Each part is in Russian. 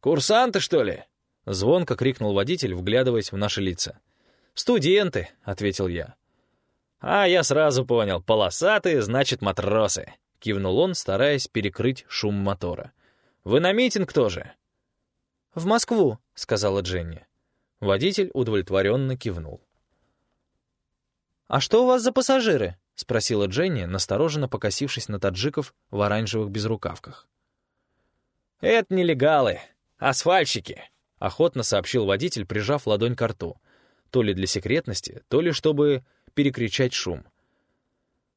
Курсанты, что ли?» — звонко крикнул водитель, вглядываясь в наши лица. «Студенты», — ответил я. «А, я сразу понял. Полосатые, значит, матросы», — кивнул он, стараясь перекрыть шум мотора. «Вы на митинг тоже?» «В Москву», — сказала Дженни. Водитель удовлетворенно кивнул. «А что у вас за пассажиры?» — спросила Дженни, настороженно покосившись на таджиков в оранжевых безрукавках. «Это нелегалы, асфальтчики», — охотно сообщил водитель, прижав ладонь к рту. То ли для секретности, то ли чтобы перекричать шум.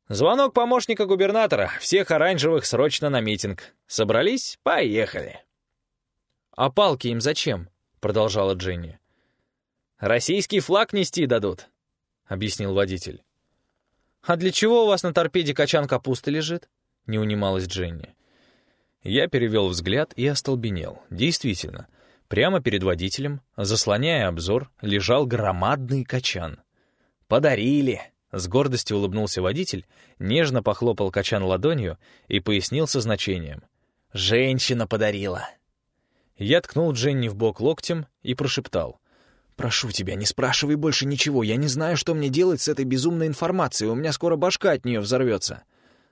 «Звонок помощника губернатора. Всех оранжевых срочно на митинг. Собрались? Поехали». «А палки им зачем?» — продолжала Дженни. «Российский флаг нести дадут», — объяснил водитель. «А для чего у вас на торпеде качан капусты лежит?» — не унималась Дженни. Я перевел взгляд и остолбенел. Действительно, прямо перед водителем, заслоняя обзор, лежал громадный качан. «Подарили!» — с гордостью улыбнулся водитель, нежно похлопал качан ладонью и пояснил со значением. «Женщина подарила!» Я ткнул Дженни в бок локтем и прошептал. «Прошу тебя, не спрашивай больше ничего. Я не знаю, что мне делать с этой безумной информацией. У меня скоро башка от нее взорвется».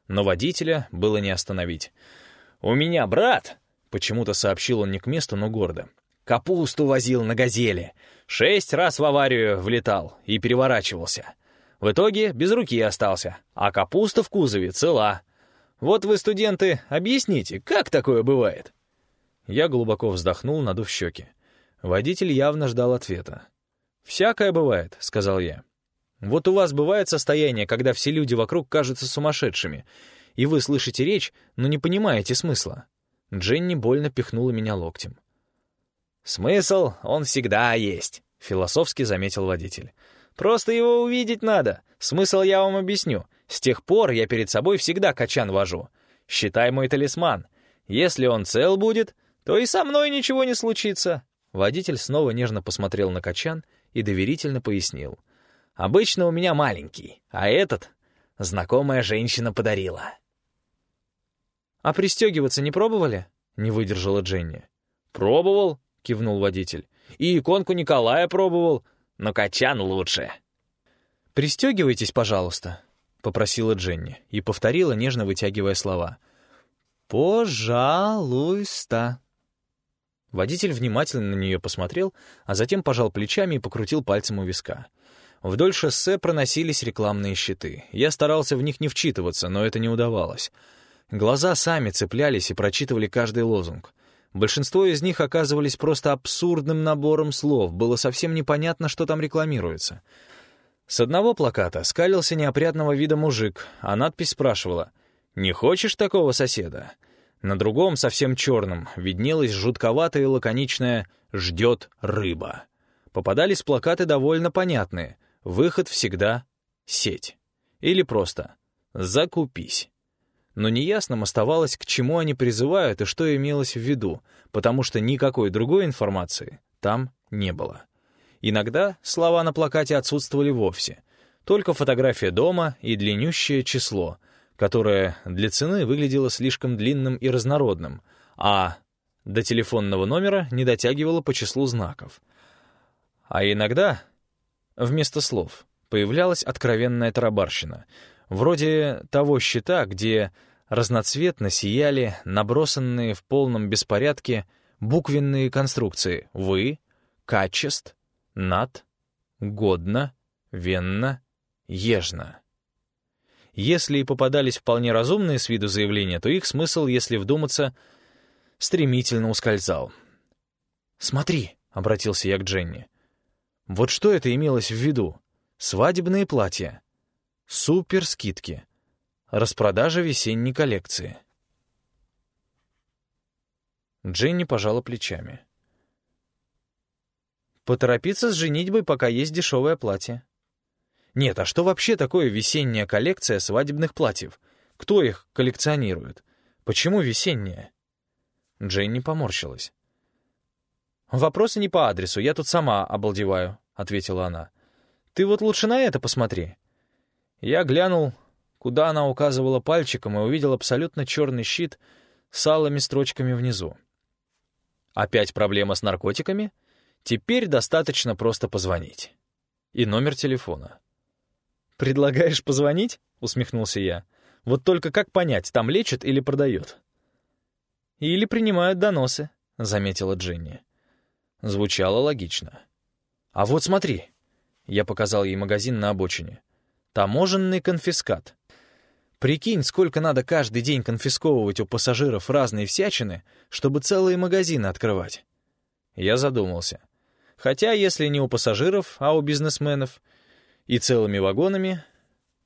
Но водителя было не остановить. «У меня брат!» — почему-то сообщил он не к месту, но гордо. «Капусту возил на «Газели». Шесть раз в аварию влетал и переворачивался. В итоге без руки остался, а капуста в кузове цела. Вот вы, студенты, объясните, как такое бывает?» Я глубоко вздохнул, надув щеки. Водитель явно ждал ответа. «Всякое бывает», — сказал я. «Вот у вас бывает состояние, когда все люди вокруг кажутся сумасшедшими, и вы слышите речь, но не понимаете смысла». Дженни больно пихнула меня локтем. «Смысл, он всегда есть», — философски заметил водитель. «Просто его увидеть надо. Смысл я вам объясню. С тех пор я перед собой всегда качан вожу. Считай мой талисман. Если он цел будет, то и со мной ничего не случится. Водитель снова нежно посмотрел на качан и доверительно пояснил. «Обычно у меня маленький, а этот знакомая женщина подарила». «А пристегиваться не пробовали?» — не выдержала Дженни. «Пробовал», — кивнул водитель. «И иконку Николая пробовал, но качан лучше». «Пристегивайтесь, пожалуйста», — попросила Дженни и повторила, нежно вытягивая слова. «Пожалуйста». Водитель внимательно на нее посмотрел, а затем пожал плечами и покрутил пальцем у виска. Вдоль шоссе проносились рекламные щиты. Я старался в них не вчитываться, но это не удавалось. Глаза сами цеплялись и прочитывали каждый лозунг. Большинство из них оказывались просто абсурдным набором слов, было совсем непонятно, что там рекламируется. С одного плаката скалился неопрятного вида мужик, а надпись спрашивала «Не хочешь такого соседа?» На другом, совсем черном, виднелось жутковатое и лаконичное «Ждет рыба». Попадались плакаты довольно понятные. Выход всегда — сеть. Или просто «Закупись». Но неясным оставалось, к чему они призывают и что имелось в виду, потому что никакой другой информации там не было. Иногда слова на плакате отсутствовали вовсе. Только фотография дома и длиннющее число — которое для цены выглядело слишком длинным и разнородным, а до телефонного номера не дотягивало по числу знаков. А иногда вместо слов появлялась откровенная тарабарщина, вроде того щита, где разноцветно сияли набросанные в полном беспорядке буквенные конструкции «вы», «качест», «над», «годно», «венно», «ежно». Если и попадались вполне разумные с виду заявления, то их смысл, если вдуматься, стремительно ускользал. «Смотри», — обратился я к Дженни. «Вот что это имелось в виду? Свадебные платья. Супер-скидки. Распродажа весенней коллекции». Дженни пожала плечами. «Поторопиться с женитьбой, пока есть дешевое платье. Нет, а что вообще такое весенняя коллекция свадебных платьев? Кто их коллекционирует? Почему весенняя? Джейн поморщилась. «Вопросы не по адресу, я тут сама обалдеваю», — ответила она. «Ты вот лучше на это посмотри». Я глянул, куда она указывала пальчиком, и увидел абсолютно черный щит с алыми строчками внизу. Опять проблема с наркотиками? Теперь достаточно просто позвонить. И номер телефона. «Предлагаешь позвонить?» — усмехнулся я. «Вот только как понять, там лечат или продают?» «Или принимают доносы», — заметила Дженни. Звучало логично. «А вот смотри!» — я показал ей магазин на обочине. «Таможенный конфискат. Прикинь, сколько надо каждый день конфисковывать у пассажиров разные всячины, чтобы целые магазины открывать. Я задумался. Хотя, если не у пассажиров, а у бизнесменов, и целыми вагонами,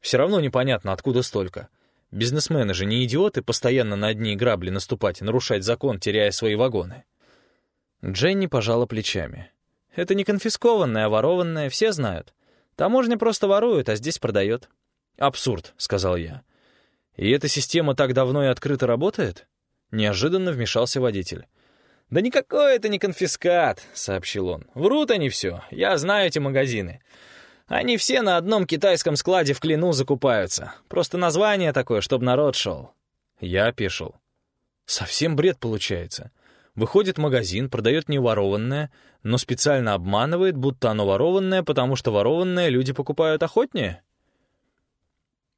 все равно непонятно, откуда столько. Бизнесмены же не идиоты постоянно на одни грабли наступать, нарушать закон, теряя свои вагоны. Дженни пожала плечами. «Это не конфискованное, а ворованное, все знают. Таможня просто ворует, а здесь продает». «Абсурд», — сказал я. «И эта система так давно и открыто работает?» Неожиданно вмешался водитель. «Да никакой это не конфискат», — сообщил он. «Врут они все. Я знаю эти магазины. Они все на одном китайском складе в Клину закупаются. Просто название такое, чтобы народ шел». Я опешил. «Совсем бред получается. Выходит магазин, продает не ворованное, но специально обманывает, будто оно ворованное, потому что ворованное люди покупают охотнее?»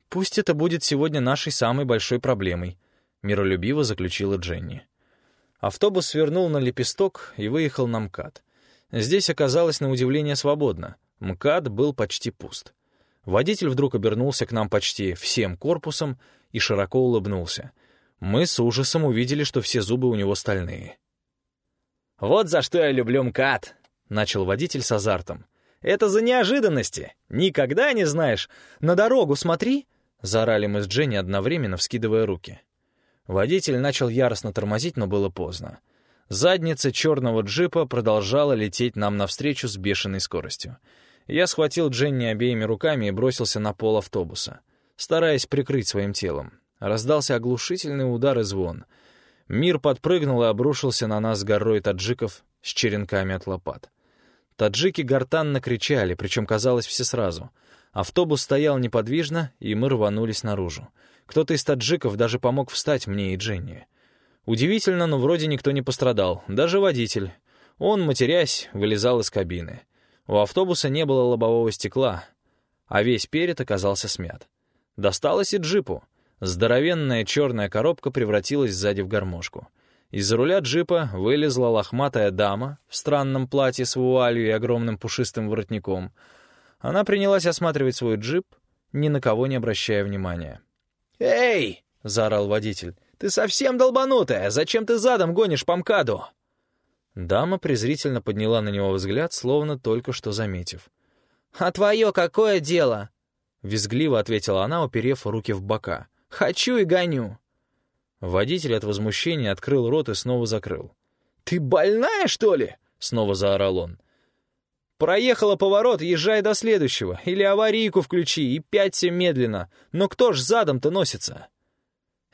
«Пусть это будет сегодня нашей самой большой проблемой», — миролюбиво заключила Дженни. Автобус свернул на лепесток и выехал на МКАД. Здесь оказалось на удивление свободно. МКАД был почти пуст. Водитель вдруг обернулся к нам почти всем корпусом и широко улыбнулся. Мы с ужасом увидели, что все зубы у него стальные. «Вот за что я люблю МКАД», — начал водитель с азартом. «Это за неожиданности. Никогда не знаешь. На дорогу смотри, Заорали мы с Дженни одновременно, вскидывая руки. Водитель начал яростно тормозить, но было поздно. Задница черного джипа продолжала лететь нам навстречу с бешеной скоростью. Я схватил Дженни обеими руками и бросился на пол автобуса, стараясь прикрыть своим телом. Раздался оглушительный удар и звон. Мир подпрыгнул и обрушился на нас горой таджиков с черенками от лопат. Таджики гортанно кричали, причем казалось все сразу — Автобус стоял неподвижно, и мы рванулись наружу. Кто-то из таджиков даже помог встать мне и Дженни. Удивительно, но вроде никто не пострадал, даже водитель. Он, матерясь, вылезал из кабины. У автобуса не было лобового стекла, а весь перед оказался смят. Досталось и джипу. Здоровенная черная коробка превратилась сзади в гармошку. Из-за руля джипа вылезла лохматая дама в странном платье с вуалью и огромным пушистым воротником — она принялась осматривать свой джип, ни на кого не обращая внимания. «Эй!» — заорал водитель. «Ты совсем долбанутая! Зачем ты задом гонишь по МКАДу?» Дама презрительно подняла на него взгляд, словно только что заметив. «А твое какое дело?» — визгливо ответила она, уперев руки в бока. «Хочу и гоню!» Водитель от возмущения открыл рот и снова закрыл. «Ты больная, что ли?» — снова заорал он. Проехала поворот, езжай до следующего. Или аварийку включи и пяться медленно. Но кто ж задом-то носится?»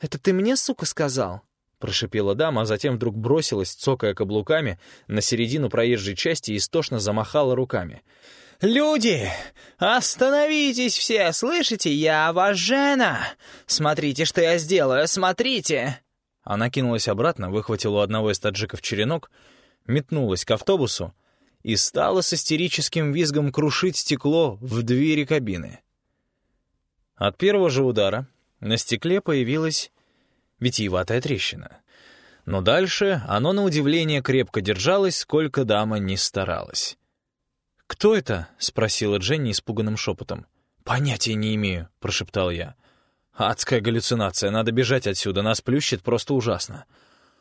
«Это ты мне, сука, сказал?» Прошипела дама, а затем вдруг бросилась, цокая каблуками, на середину проезжей части и истошно замахала руками. «Люди! Остановитесь все! Слышите? Я вас жена! Смотрите, что я сделаю! Смотрите!» Она кинулась обратно, выхватила у одного из таджиков черенок, метнулась к автобусу, и стала с истерическим визгом крушить стекло в двери кабины. От первого же удара на стекле появилась витиеватая трещина. Но дальше оно, на удивление, крепко держалось, сколько дама не старалась. «Кто это?» — спросила Дженни испуганным шепотом. «Понятия не имею», — прошептал я. «Адская галлюцинация, надо бежать отсюда, нас плющит просто ужасно».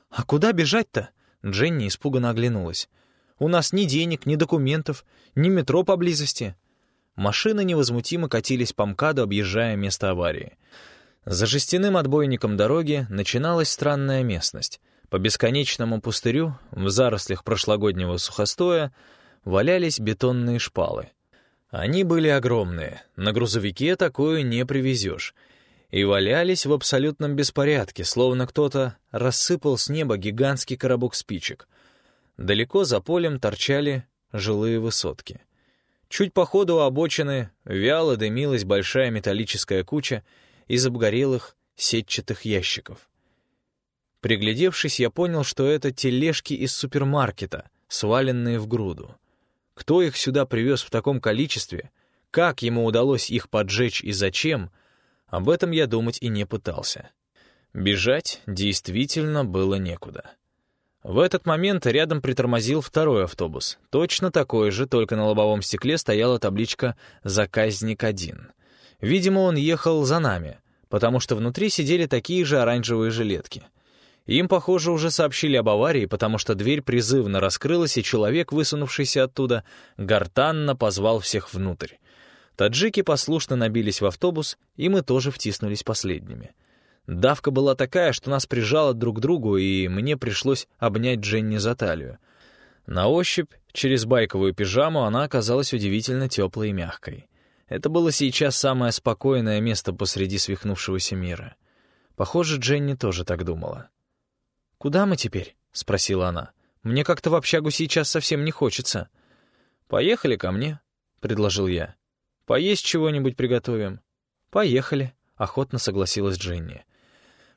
«А куда бежать-то?» Дженни испуганно оглянулась. У нас ни денег, ни документов, ни метро поблизости». Машины невозмутимо катились по МКАДу, объезжая место аварии. За жестяным отбойником дороги начиналась странная местность. По бесконечному пустырю, в зарослях прошлогоднего сухостоя, валялись бетонные шпалы. Они были огромные, на грузовике такое не привезешь, и валялись в абсолютном беспорядке, словно кто-то рассыпал с неба гигантский коробок спичек — Далеко за полем торчали жилые высотки. Чуть по ходу обочины вяло дымилась большая металлическая куча из обгорелых сетчатых ящиков. Приглядевшись, я понял, что это тележки из супермаркета, сваленные в груду. Кто их сюда привез в таком количестве, как ему удалось их поджечь и зачем, об этом я думать и не пытался. Бежать действительно было некуда. В этот момент рядом притормозил второй автобус. Точно такой же, только на лобовом стекле стояла табличка «Заказник-1». Видимо, он ехал за нами, потому что внутри сидели такие же оранжевые жилетки — им, похоже, уже сообщили об аварии, потому что дверь призывно раскрылась, и человек, высунувшийся оттуда, гортанно позвал всех внутрь. Таджики послушно набились в автобус, и мы тоже втиснулись последними. Давка была такая, что нас прижало друг к другу, и мне пришлось обнять Дженни за талию. На ощупь, через байковую пижаму, она оказалась удивительно теплой и мягкой. Это было сейчас самое спокойное место посреди свихнувшегося мира. Похоже, Дженни тоже так думала. «Куда мы теперь?» — спросила она. «Мне как-то в общагу сейчас совсем не хочется». «Поехали ко мне», — предложил я. «Поесть чего-нибудь приготовим». «Поехали», — охотно согласилась Дженни.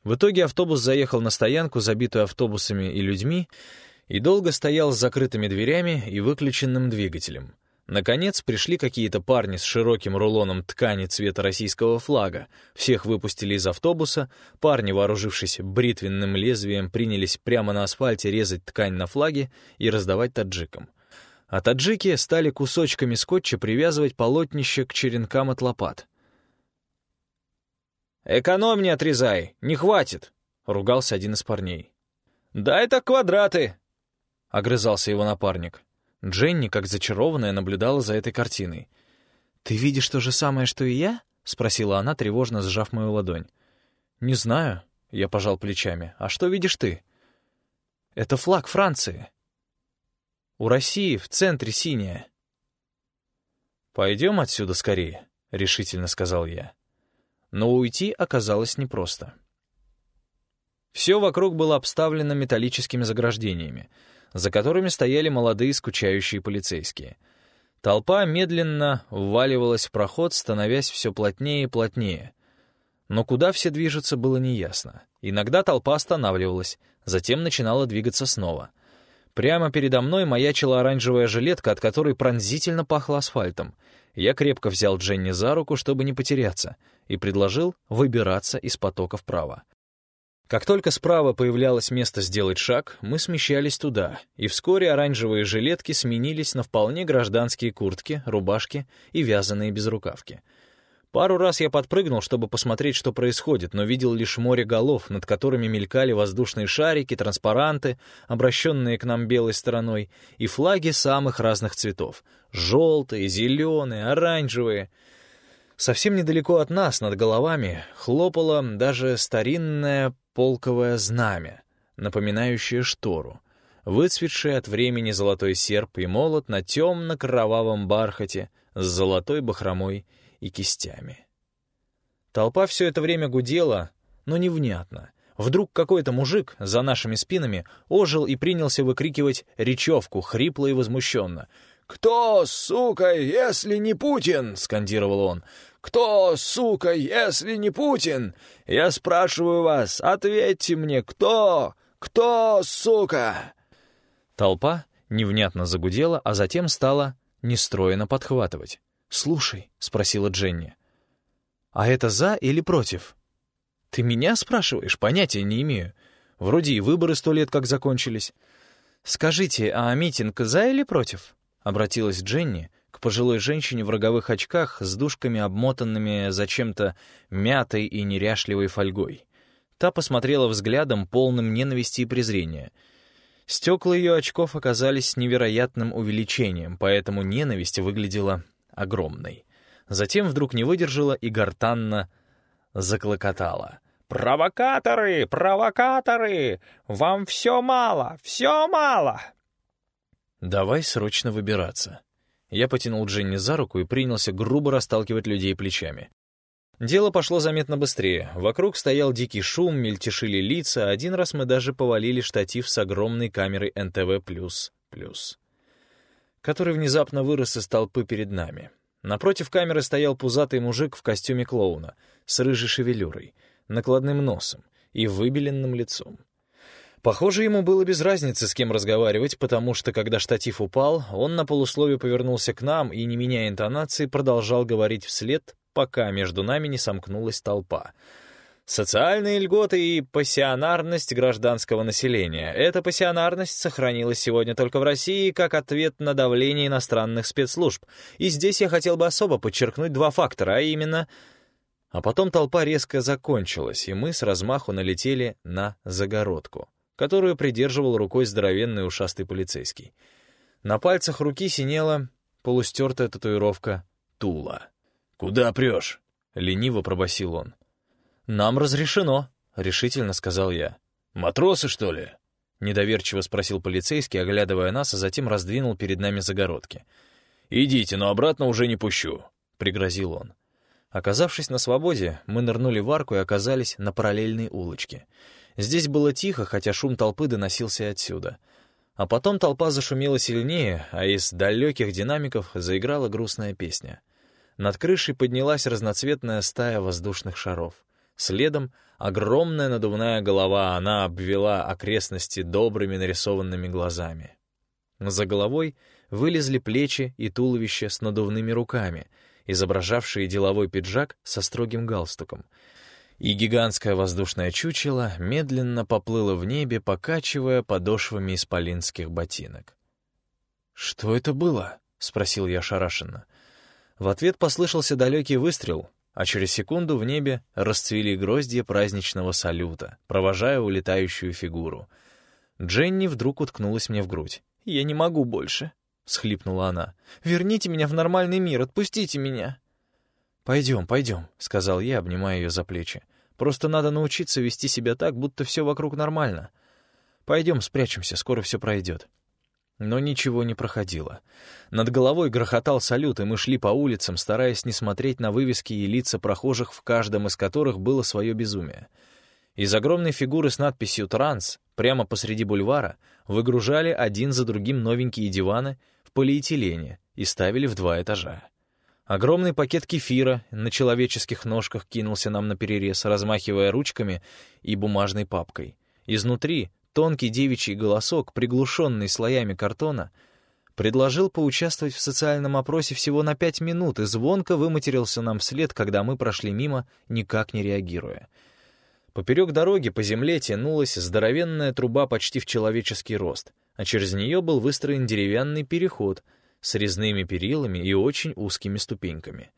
В итоге автобус заехал на стоянку, забитую автобусами и людьми, и долго стоял с закрытыми дверями и выключенным двигателем. Наконец пришли какие-то парни с широким рулоном ткани цвета российского флага. Всех выпустили из автобуса. Парни, вооружившись бритвенным лезвием, принялись прямо на асфальте резать ткань на флаге и раздавать таджикам. А таджики стали кусочками скотча привязывать полотнище к черенкам от лопат. «Экономь не отрезай, не хватит!» — ругался один из парней. «Да это квадраты!» — огрызался его напарник. Дженни, как зачарованная, наблюдала за этой картиной. «Ты видишь то же самое, что и я?» — спросила она, тревожно сжав мою ладонь. «Не знаю», — я пожал плечами. «А что видишь ты?» «Это флаг Франции. У России в центре синяя». «Пойдем отсюда скорее», — решительно сказал я. Но уйти оказалось непросто. Все вокруг было обставлено металлическими заграждениями — за которыми стояли молодые скучающие полицейские. Толпа медленно вваливалась в проход, становясь все плотнее и плотнее. Но куда все движутся, было неясно. Иногда толпа останавливалась, затем начинала двигаться снова. Прямо передо мной маячила оранжевая жилетка, от которой пронзительно пахло асфальтом. Я крепко взял Дженни за руку, чтобы не потеряться, и предложил выбираться из потока вправо. Как только справа появлялось место сделать шаг, мы смещались туда, и вскоре оранжевые жилетки сменились на вполне гражданские куртки, рубашки и вязаные безрукавки. Пару раз я подпрыгнул, чтобы посмотреть, что происходит, но видел лишь море голов, над которыми мелькали воздушные шарики, транспаранты, обращенные к нам белой стороной, и флаги самых разных цветов — желтые, зеленые, оранжевые — Совсем недалеко от нас, над головами, хлопало даже старинное полковое знамя, напоминающее штору, выцветшее от времени золотой серп и молот на темно-кровавом бархате с золотой бахромой и кистями. Толпа все это время гудела, но невнятно. Вдруг какой-то мужик за нашими спинами ожил и принялся выкрикивать речевку, хрипло и возмущенно. «Кто, сука, если не Путин?» — скандировал он. «Кто, сука, если не Путин? Я спрашиваю вас, ответьте мне, кто? Кто, сука?» Толпа невнятно загудела, а затем стала нестроенно подхватывать. «Слушай», — спросила Дженни, — «а это за или против?» «Ты меня спрашиваешь? Понятия не имею. Вроде и выборы сто лет как закончились». «Скажите, а митинг за или против?» — обратилась Дженни, к пожилой женщине в роговых очках с дужками, обмотанными зачем-то мятой и неряшливой фольгой. Та посмотрела взглядом, полным ненависти и презрения. Стекла ее очков оказались невероятным увеличением, поэтому ненависть выглядела огромной. Затем вдруг не выдержала и гортанно заклокотала. «Провокаторы! Провокаторы! Вам все мало! Все мало!» «Давай срочно выбираться», я потянул Дженни за руку и принялся грубо расталкивать людей плечами. Дело пошло заметно быстрее. Вокруг стоял дикий шум, мельтешили лица, один раз мы даже повалили штатив с огромной камерой НТВ++, который внезапно вырос из толпы перед нами. Напротив камеры стоял пузатый мужик в костюме клоуна, с рыжей шевелюрой, накладным носом и выбеленным лицом. Похоже, ему было без разницы, с кем разговаривать, потому что, когда штатив упал, он на полусловие повернулся к нам и, не меняя интонации, продолжал говорить вслед, пока между нами не сомкнулась толпа. Социальные льготы и пассионарность гражданского населения. Эта пассионарность сохранилась сегодня только в России как ответ на давление иностранных спецслужб. И здесь я хотел бы особо подчеркнуть два фактора, а именно... А потом толпа резко закончилась, и мы с размаху налетели на загородку которую придерживал рукой здоровенный ушастый полицейский. На пальцах руки синела полустертая татуировка «Тула». «Куда прешь?» — лениво пробасил он. «Нам разрешено», — решительно сказал я. «Матросы, что ли?» — недоверчиво спросил полицейский, оглядывая нас, а затем раздвинул перед нами загородки. «Идите, но обратно уже не пущу», — пригрозил он. Оказавшись на свободе, мы нырнули в арку и оказались на параллельной улочке. Здесь было тихо, хотя шум толпы доносился отсюда. А потом толпа зашумела сильнее, а из далеких динамиков заиграла грустная песня. Над крышей поднялась разноцветная стая воздушных шаров. Следом огромная надувная голова, она обвела окрестности добрыми нарисованными глазами. За головой вылезли плечи и туловище с надувными руками, изображавшие деловой пиджак со строгим галстуком — и гигантское воздушное чучело медленно поплыло в небе, покачивая подошвами исполинских ботинок. «Что это было?» — спросил я шарашенно. В ответ послышался далекий выстрел, а через секунду в небе расцвели гроздья праздничного салюта, провожая улетающую фигуру. Дженни вдруг уткнулась мне в грудь. «Я не могу больше», — всхлипнула она. «Верните меня в нормальный мир, отпустите меня». «Пойдем, пойдем», — сказал я, обнимая ее за плечи. Просто надо научиться вести себя так, будто все вокруг нормально. Пойдем спрячемся, скоро все пройдет. Но ничего не проходило. Над головой грохотал салют, и мы шли по улицам, стараясь не смотреть на вывески и лица прохожих, в каждом из которых было свое безумие. Из огромной фигуры с надписью «Транс» прямо посреди бульвара выгружали один за другим новенькие диваны в полиэтилене и ставили в два этажа. Огромный пакет кефира на человеческих ножках кинулся нам на перерез, размахивая ручками и бумажной папкой. Изнутри тонкий девичий голосок, приглушенный слоями картона, предложил поучаствовать в социальном опросе всего на пять минут и звонко выматерился нам вслед, когда мы прошли мимо, никак не реагируя. Поперек дороги по земле тянулась здоровенная труба почти в человеческий рост, а через нее был выстроен деревянный переход — с резными перилами и очень узкими ступеньками.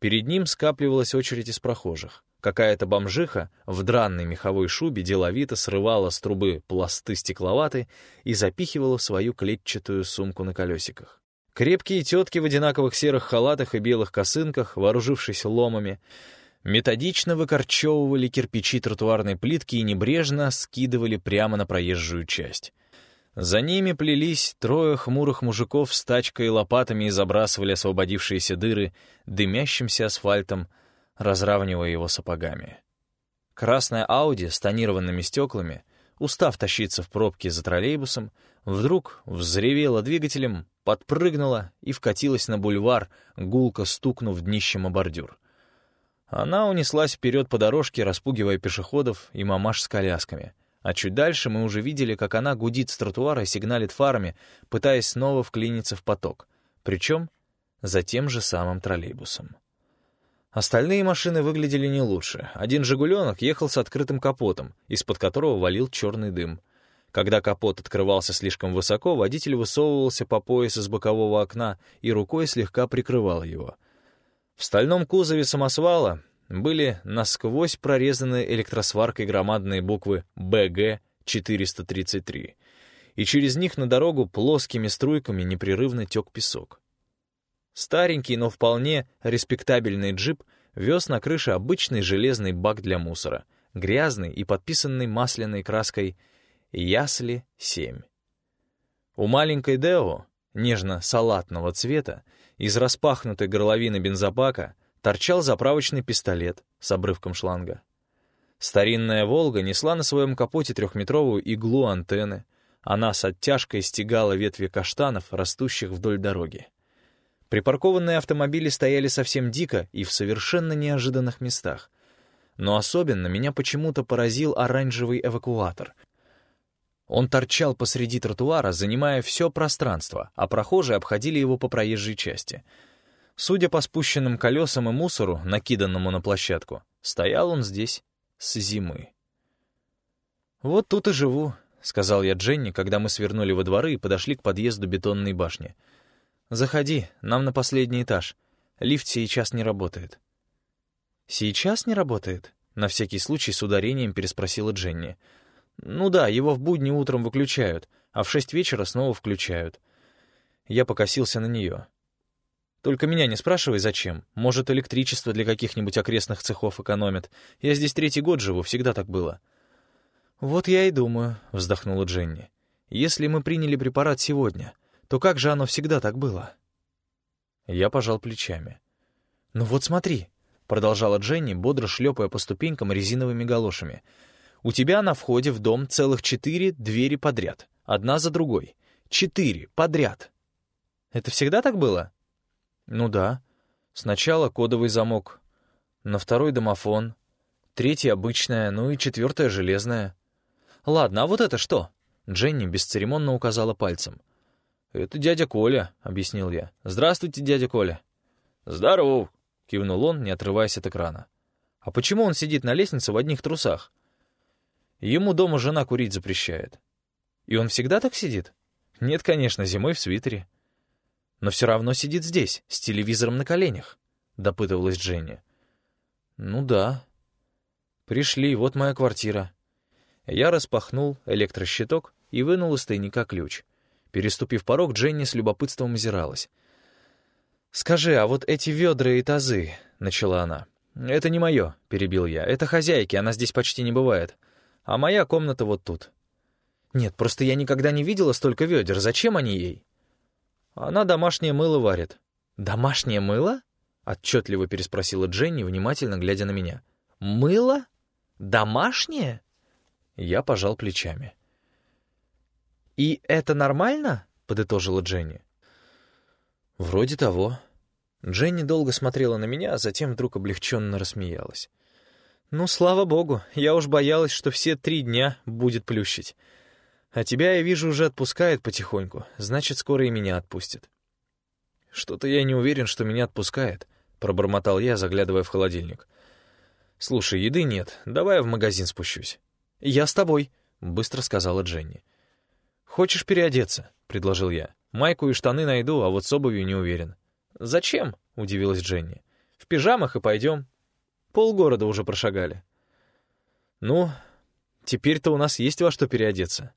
Перед ним скапливалась очередь из прохожих. Какая-то бомжиха в дранной меховой шубе деловито срывала с трубы пласты стекловаты и запихивала в свою клетчатую сумку на колесиках. Крепкие тетки в одинаковых серых халатах и белых косынках, вооружившись ломами, методично выкорчевывали кирпичи тротуарной плитки и небрежно скидывали прямо на проезжую часть. За ними плелись трое хмурых мужиков с тачкой и лопатами и забрасывали освободившиеся дыры дымящимся асфальтом, разравнивая его сапогами. Красная Ауди с тонированными стеклами, устав тащиться в пробке за троллейбусом, вдруг взревела двигателем, подпрыгнула и вкатилась на бульвар, гулко стукнув днищем о бордюр. Она унеслась вперед по дорожке, распугивая пешеходов и мамаш с колясками — а чуть дальше мы уже видели, как она гудит с тротуара и сигналит фарами, пытаясь снова вклиниться в поток. Причем за тем же самым троллейбусом. Остальные машины выглядели не лучше. Один «Жигуленок» ехал с открытым капотом, из-под которого валил черный дым. Когда капот открывался слишком высоко, водитель высовывался по пояс из бокового окна и рукой слегка прикрывал его. В стальном кузове самосвала были насквозь прорезаны электросваркой громадные буквы «БГ-433», и через них на дорогу плоскими струйками непрерывно тек песок. Старенький, но вполне респектабельный джип вез на крыше обычный железный бак для мусора, грязный и подписанный масляной краской «Ясли-7». У маленькой Део, нежно-салатного цвета, из распахнутой горловины бензобака торчал заправочный пистолет с обрывком шланга. Старинная «Волга» несла на своем капоте трехметровую иглу антенны. Она с оттяжкой стегала ветви каштанов, растущих вдоль дороги. Припаркованные автомобили стояли совсем дико и в совершенно неожиданных местах. Но особенно меня почему-то поразил оранжевый эвакуатор. Он торчал посреди тротуара, занимая все пространство, а прохожие обходили его по проезжей части. Судя по спущенным колесам и мусору, накиданному на площадку, стоял он здесь с зимы. «Вот тут и живу», — сказал я Дженни, когда мы свернули во дворы и подошли к подъезду бетонной башни. «Заходи, нам на последний этаж. Лифт сейчас не работает». «Сейчас не работает?» — на всякий случай с ударением переспросила Дженни. «Ну да, его в будни утром выключают, а в шесть вечера снова включают». Я покосился на нее. «Только меня не спрашивай, зачем. Может, электричество для каких-нибудь окрестных цехов экономят. Я здесь третий год живу, всегда так было». «Вот я и думаю», — вздохнула Дженни. «Если мы приняли препарат сегодня, то как же оно всегда так было?» Я пожал плечами. «Ну вот смотри», — продолжала Дженни, бодро шлепая по ступенькам резиновыми галошами. «У тебя на входе в дом целых четыре двери подряд, одна за другой. Четыре подряд». «Это всегда так было?» «Ну да. Сначала кодовый замок, на второй домофон, третий обычная, ну и четвертая железная». «Ладно, а вот это что?» Дженни бесцеремонно указала пальцем. «Это дядя Коля», — объяснил я. «Здравствуйте, дядя Коля». «Здоров», — кивнул он, не отрываясь от экрана. «А почему он сидит на лестнице в одних трусах?» «Ему дома жена курить запрещает». «И он всегда так сидит?» «Нет, конечно, зимой в свитере». «Но все равно сидит здесь, с телевизором на коленях», — допытывалась Дженни. «Ну да». «Пришли, вот моя квартира». Я распахнул электрощиток и вынул из тайника ключ. Переступив порог, Дженни с любопытством озиралась. «Скажи, а вот эти ведра и тазы...» — начала она. «Это не мое», — перебил я. «Это хозяйки, она здесь почти не бывает. А моя комната вот тут». «Нет, просто я никогда не видела столько ведер. Зачем они ей?» «Она домашнее мыло варит». «Домашнее мыло?» — отчетливо переспросила Дженни, внимательно глядя на меня. «Мыло? Домашнее?» Я пожал плечами. «И это нормально?» — подытожила Дженни. «Вроде того». Дженни долго смотрела на меня, а затем вдруг облегченно рассмеялась. «Ну, слава богу, я уж боялась, что все три дня будет плющить. А тебя, я вижу, уже отпускает потихоньку, значит, скоро и меня отпустит». «Что-то я не уверен, что меня отпускает», — пробормотал я, заглядывая в холодильник. «Слушай, еды нет, давай я в магазин спущусь». «Я с тобой», — быстро сказала Дженни. «Хочешь переодеться?» — предложил я. «Майку и штаны найду, а вот с обувью не уверен». «Зачем?» — удивилась Дженни. «В пижамах и пойдем. Полгорода уже прошагали». «Ну, теперь-то у нас есть во что переодеться».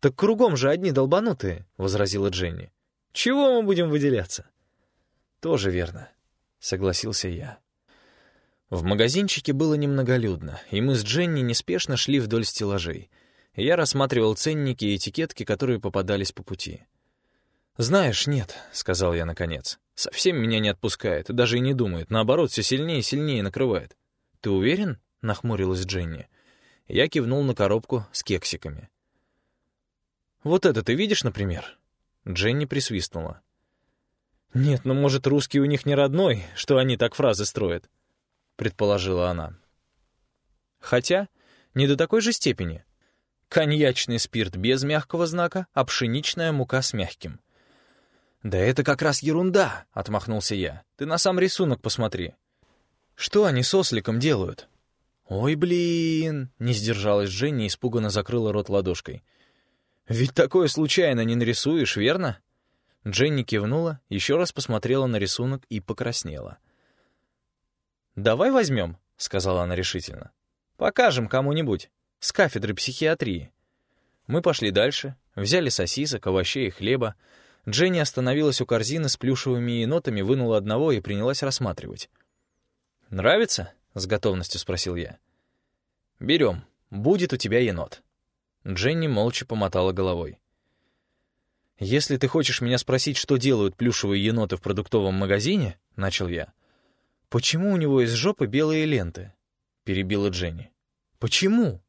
«Так кругом же одни долбанутые», — возразила Дженни. «Чего мы будем выделяться?» «Тоже верно», — согласился я. В магазинчике было немноголюдно, и мы с Дженни неспешно шли вдоль стеллажей. Я рассматривал ценники и этикетки, которые попадались по пути. «Знаешь, нет», — сказал я наконец. «Совсем меня не отпускает, даже и не думает. Наоборот, все сильнее и сильнее накрывает». «Ты уверен?» — нахмурилась Дженни. Я кивнул на коробку с кексиками. «Вот это ты видишь, например?» Дженни присвистнула. «Нет, ну, может, русский у них не родной, что они так фразы строят?» предположила она. Хотя не до такой же степени. Коньячный спирт без мягкого знака, а пшеничная мука с мягким. «Да это как раз ерунда», — отмахнулся я. «Ты на сам рисунок посмотри». «Что они с осликом делают?» «Ой, блин!» — не сдержалась Женя и испуганно закрыла рот ладошкой. «Ведь такое случайно не нарисуешь, верно?» Дженни кивнула, еще раз посмотрела на рисунок и покраснела. «Давай возьмем», — сказала она решительно. «Покажем кому-нибудь. С кафедры психиатрии». Мы пошли дальше, взяли сосисок, овощей и хлеба. Дженни остановилась у корзины с плюшевыми енотами, вынула одного и принялась рассматривать. «Нравится?» — с готовностью спросил я. «Берем. Будет у тебя енот». Дженни молча помотала головой. «Если ты хочешь меня спросить, что делают плюшевые еноты в продуктовом магазине», — начал я, «Почему у него из жопы белые ленты?» — перебила Дженни. «Почему?»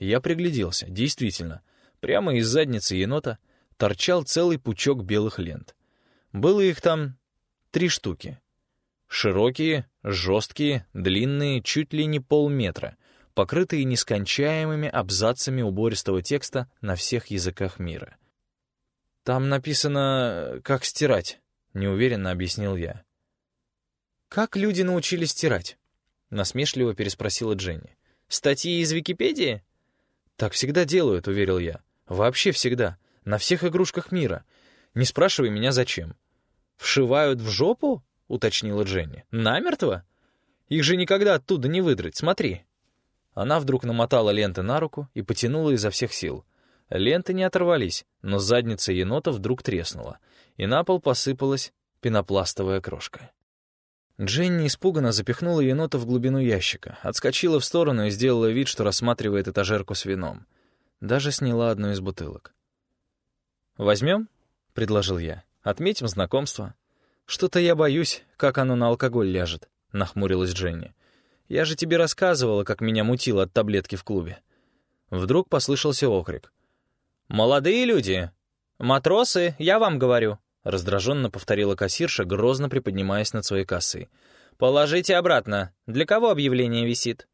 Я пригляделся. Действительно, прямо из задницы енота торчал целый пучок белых лент. Было их там три штуки. Широкие, жесткие, длинные, чуть ли не полметра. Покрытые нескончаемыми абзацами убористого текста на всех языках мира. «Там написано, как стирать», — неуверенно объяснил я. «Как люди научились стирать?» — насмешливо переспросила Дженни. «Статьи из Википедии?» «Так всегда делают», — уверил я. «Вообще всегда. На всех игрушках мира. Не спрашивай меня, зачем». «Вшивают в жопу?» — уточнила Дженни. «Намертво? Их же никогда оттуда не выдрать, смотри». Она вдруг намотала ленты на руку и потянула изо всех сил. Ленты не оторвались, но задница енота вдруг треснула, и на пол посыпалась пенопластовая крошка. Дженни испуганно запихнула енота в глубину ящика, отскочила в сторону и сделала вид, что рассматривает этажерку с вином. Даже сняла одну из бутылок. «Возьмем?» — предложил я. «Отметим знакомство». «Что-то я боюсь, как оно на алкоголь ляжет», — нахмурилась Дженни. «Я же тебе рассказывала, как меня мутило от таблетки в клубе». Вдруг послышался окрик. «Молодые люди! Матросы, я вам говорю!» Раздраженно повторила кассирша, грозно приподнимаясь над своей кассой. «Положите обратно. Для кого объявление висит?»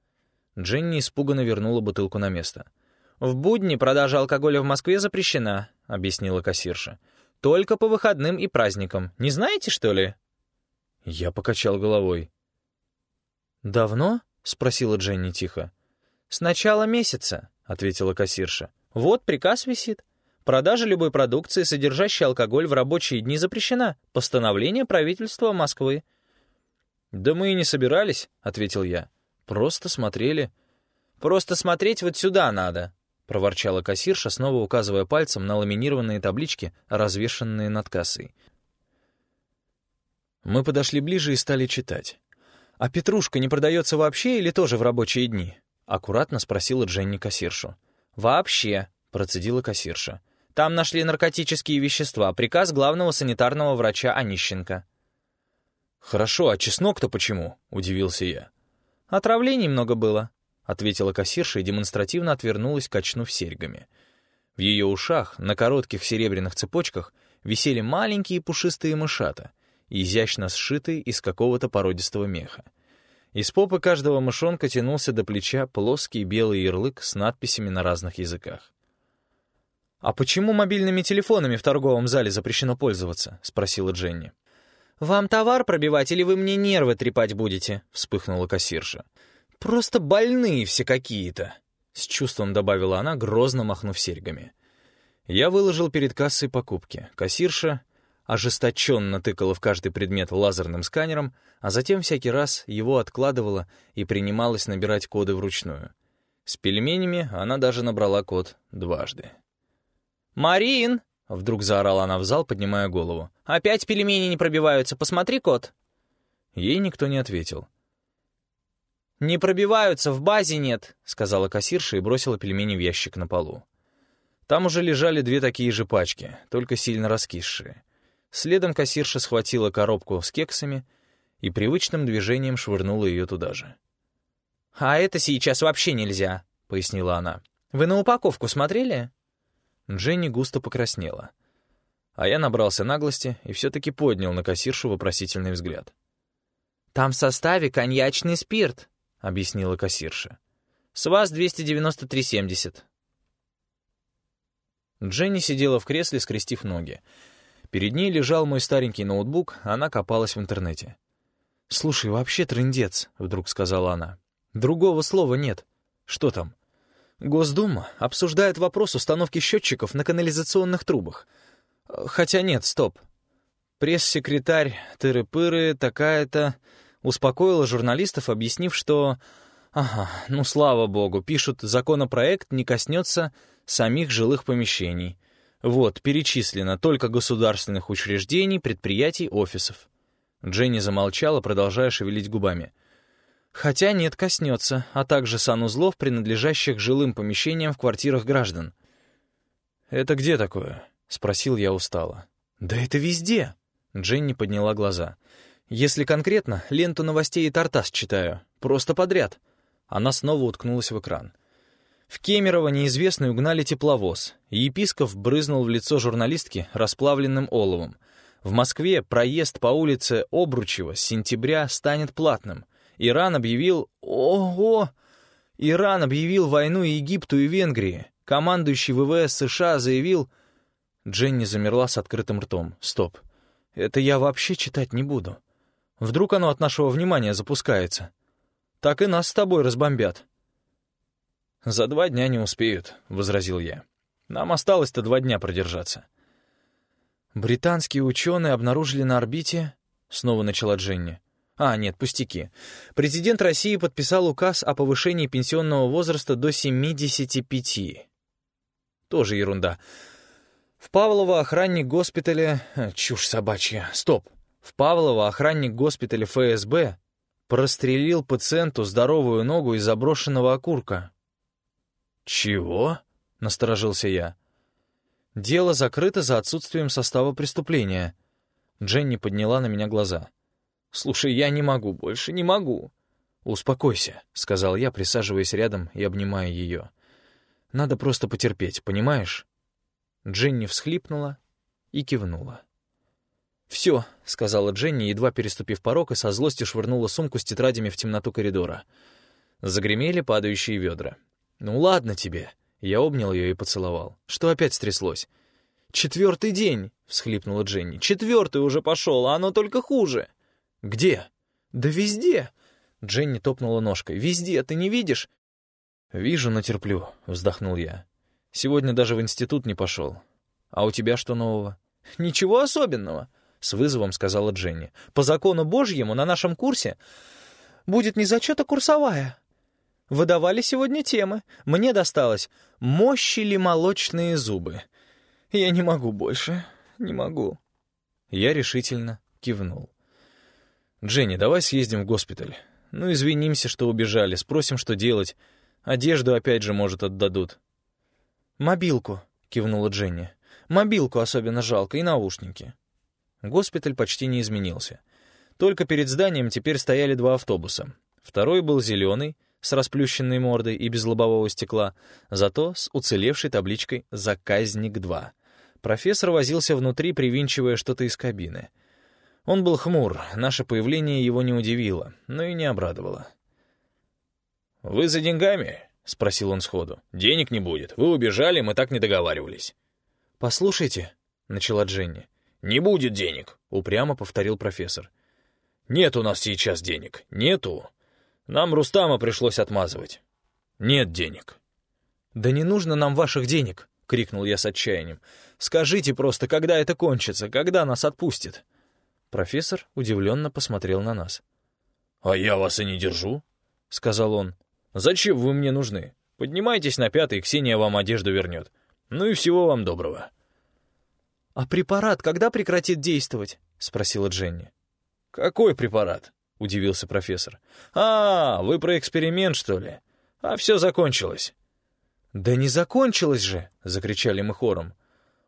Дженни испуганно вернула бутылку на место. «В будни продажа алкоголя в Москве запрещена», — объяснила кассирша. «Только по выходным и праздникам. Не знаете, что ли?» Я покачал головой. «Давно?» — спросила Дженни тихо. «С начала месяца», — ответила кассирша. Вот приказ висит. Продажа любой продукции, содержащей алкоголь в рабочие дни, запрещена. Постановление правительства Москвы. «Да мы и не собирались», — ответил я. «Просто смотрели». «Просто смотреть вот сюда надо», — проворчала кассирша, снова указывая пальцем на ламинированные таблички, развешанные над кассой. Мы подошли ближе и стали читать. «А петрушка не продается вообще или тоже в рабочие дни?» — аккуратно спросила Дженни кассиршу. «Вообще», — процедила кассирша. «Там нашли наркотические вещества. Приказ главного санитарного врача Онищенко». «Хорошо, а чеснок-то почему?» — удивился я. «Отравлений много было», — ответила кассирша и демонстративно отвернулась, качнув серьгами. В ее ушах, на коротких серебряных цепочках, висели маленькие пушистые мышата, изящно сшитые из какого-то породистого меха. Из попы каждого мышонка тянулся до плеча плоский белый ярлык с надписями на разных языках. «А почему мобильными телефонами в торговом зале запрещено пользоваться?» — спросила Дженни. «Вам товар пробивать или вы мне нервы трепать будете?» — вспыхнула кассирша. «Просто больные все какие-то!» — с чувством добавила она, грозно махнув серьгами. Я выложил перед кассой покупки. Кассирша ожесточенно тыкала в каждый предмет лазерным сканером, а затем всякий раз его откладывала и принималась набирать коды вручную. С пельменями она даже набрала код дважды. «Марин!» — вдруг заорала она в зал, поднимая голову. «Опять пельмени не пробиваются, посмотри код!» Ей никто не ответил. «Не пробиваются, в базе нет», — сказала кассирша и бросила пельмени в ящик на полу. Там уже лежали две такие же пачки, только сильно раскисшие. Следом кассирша схватила коробку с кексами и привычным движением швырнула ее туда же. «А это сейчас вообще нельзя», — пояснила она. «Вы на упаковку смотрели?» Дженни густо покраснела. А я набрался наглости и все-таки поднял на кассиршу вопросительный взгляд. «Там в составе коньячный спирт», — объяснила кассирша. «С вас 293,70». Дженни сидела в кресле, скрестив ноги. Перед ней лежал мой старенький ноутбук, она копалась в интернете. «Слушай, вообще трындец», — вдруг сказала она. «Другого слова нет. Что там?» «Госдума обсуждает вопрос установки счетчиков на канализационных трубах. Хотя нет, стоп. Пресс-секретарь Тыры-Пыры такая-то успокоила журналистов, объяснив, что... Ага, ну слава богу, пишут, законопроект не коснется самих жилых помещений. Вот, перечислено только государственных учреждений, предприятий, офисов. Дженни замолчала, продолжая шевелить губами. Хотя нет, коснется, а также санузлов, принадлежащих жилым помещениям в квартирах граждан. «Это где такое?» — спросил я устало. «Да это везде!» — Дженни подняла глаза. «Если конкретно, ленту новостей и Тартас читаю. Просто подряд». Она снова уткнулась в экран. В Кемерово неизвестный угнали тепловоз. Епископ брызнул в лицо журналистки расплавленным оловом. В Москве проезд по улице Обручева с сентября станет платным. Иран объявил «Ого!» Иран объявил войну Египту и Венгрии. Командующий ВВС США заявил... Дженни замерла с открытым ртом. Стоп. Это я вообще читать не буду. Вдруг оно от нашего внимания запускается. Так и нас с тобой разбомбят. «За два дня не успеют», — возразил я. «Нам осталось-то два дня продержаться». «Британские ученые обнаружили на орбите...» — снова начала Дженни. «А, нет, пустяки. Президент России подписал указ о повышении пенсионного возраста до 75. Тоже ерунда. В Павлово охранник госпиталя... Э, чушь собачья. Стоп. В Павлово охранник госпиталя ФСБ прострелил пациенту здоровую ногу из заброшенного окурка. «Чего?» — насторожился я. «Дело закрыто за отсутствием состава преступления». Дженни подняла на меня глаза. «Слушай, я не могу больше, не могу». «Успокойся», — сказал я, присаживаясь рядом и обнимая ее. «Надо просто потерпеть, понимаешь?» Дженни всхлипнула и кивнула. «Все», — сказала Дженни, едва переступив порог, и со злостью швырнула сумку с тетрадями в темноту коридора. Загремели падающие ведра. «Ну ладно тебе». Я обнял ее и поцеловал. «Что опять стряслось?» «Четвертый день!» — всхлипнула Дженни. «Четвертый уже пошел, а оно только хуже!» «Где?» «Да везде!» Дженни топнула ножкой. «Везде, ты не видишь?» «Вижу, натерплю», — вздохнул я. Сегодня даже в институт не пошел. А у тебя что нового? Ничего особенного, с вызовом сказала Дженни. По закону Божьему на нашем курсе будет не зачет, а курсовая. Выдавали сегодня темы. Мне досталось «Мощи ли молочные зубы?» Я не могу больше, не могу. Я решительно кивнул. «Дженни, давай съездим в госпиталь. Ну, извинимся, что убежали, спросим, что делать. Одежду опять же, может, отдадут. «Мобилку», — кивнула Дженни. «Мобилку особенно жалко и наушники». Госпиталь почти не изменился. Только перед зданием теперь стояли два автобуса. Второй был зеленый, с расплющенной мордой и без лобового стекла, зато с уцелевшей табличкой «Заказник-2». Профессор возился внутри, привинчивая что-то из кабины. Он был хмур, наше появление его не удивило, но и не обрадовало. «Вы за деньгами?» — спросил он сходу. «Денег не будет. Вы убежали, мы так не договаривались». «Послушайте», — начала Дженни. «Не будет денег», — упрямо повторил профессор. «Нет у нас сейчас денег. Нету. Нам Рустама пришлось отмазывать. Нет денег». «Да не нужно нам ваших денег», — крикнул я с отчаянием. «Скажите просто, когда это кончится, когда нас отпустят?» Профессор удивленно посмотрел на нас. «А я вас и не держу», — сказал он. Зачем вы мне нужны? Поднимайтесь на пятый, Ксения вам одежду вернет. Ну и всего вам доброго». «А препарат когда прекратит действовать?» — спросила Дженни. «Какой препарат?» — удивился профессор. «А, вы про эксперимент, что ли? А все закончилось». «Да не закончилось же!» — закричали мы хором.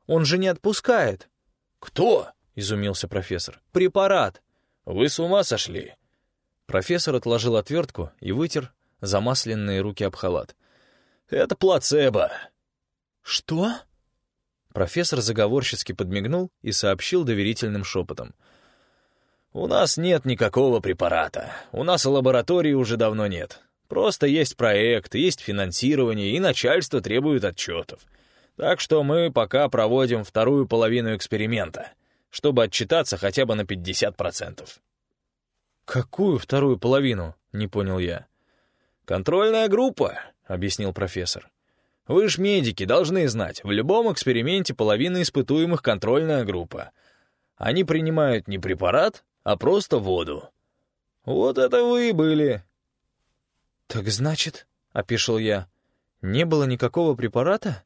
«Он же не отпускает». «Кто?» — изумился профессор. «Препарат». «Вы с ума сошли?» Профессор отложил отвертку и вытер замасленные руки об халат. «Это плацебо!» «Что?» Профессор заговорчески подмигнул и сообщил доверительным шепотом. «У нас нет никакого препарата. У нас лаборатории уже давно нет. Просто есть проект, есть финансирование, и начальство требует отчетов. Так что мы пока проводим вторую половину эксперимента, чтобы отчитаться хотя бы на 50%. «Какую вторую половину?» — не понял я. «Контрольная группа», — объяснил профессор. «Вы ж медики, должны знать, в любом эксперименте половина испытуемых контрольная группа. Они принимают не препарат, а просто воду. Вот это вы и были». «Так значит», — опишел я, — «не было никакого препарата?»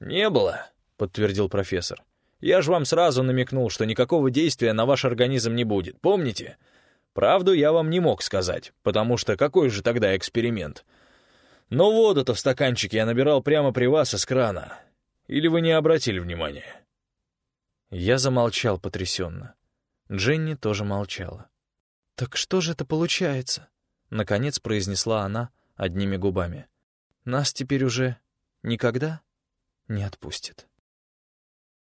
«Не было», — подтвердил профессор. «Я же вам сразу намекнул, что никакого действия на ваш организм не будет, помните? Правду я вам не мог сказать, потому что какой же тогда эксперимент? Но воду-то в стаканчике я набирал прямо при вас из крана. Или вы не обратили внимания?» Я замолчал потрясенно. Дженни тоже молчала. «Так что же это получается?» — наконец произнесла она одними губами. «Нас теперь уже никогда не отпустит».